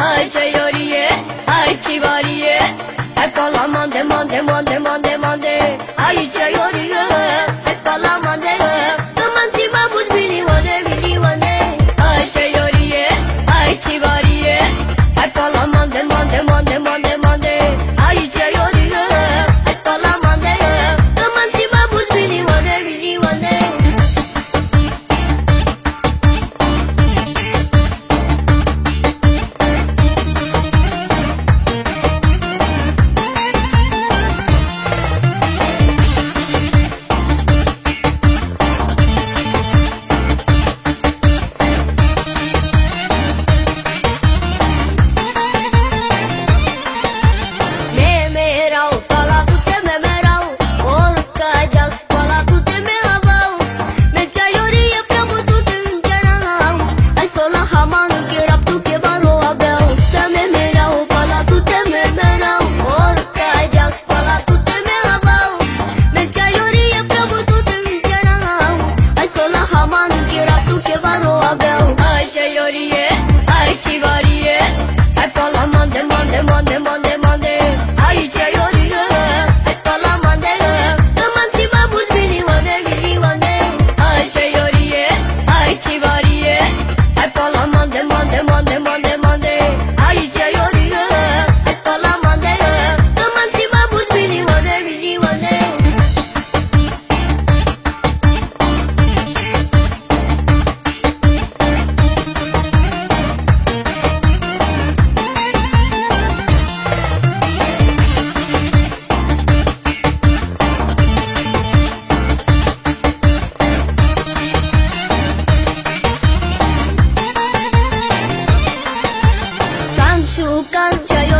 Ay yoriye, ay çivariye Hep kalaman deman deman deman deman de. Ay çayoriye, hep kalaman 树干却又